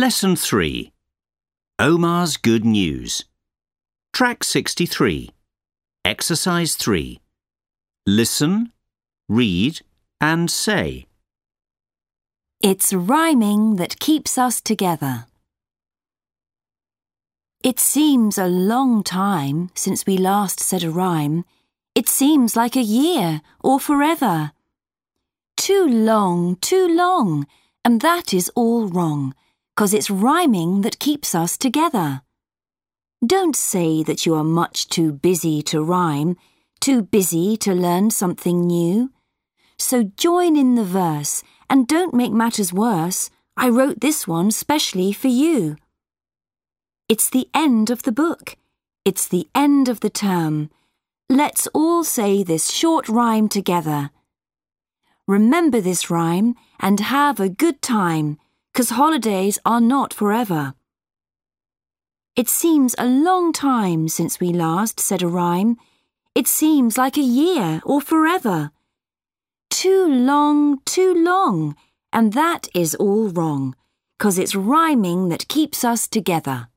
Lesson 3 Omar's Good News. Track 63. Exercise 3. Listen, read, and say. It's rhyming that keeps us together. It seems a long time since we last said a rhyme. It seems like a year or forever. Too long, too long, and that is all wrong, 'cause it's rhyming that keeps us together. Don't say that you are much too busy to rhyme, too busy to learn something new. So join in the verse and don't make matters worse. I wrote this one specially for you. It's the end of the book. It's the end of the term. Let's all say this short rhyme together. Remember this rhyme and have a good time, 'cause holidays are not forever. It seems a long time since we last said a rhyme. It seems like a year or forever. Too long, too long, and that is all wrong, 'cause it's rhyming that keeps us together.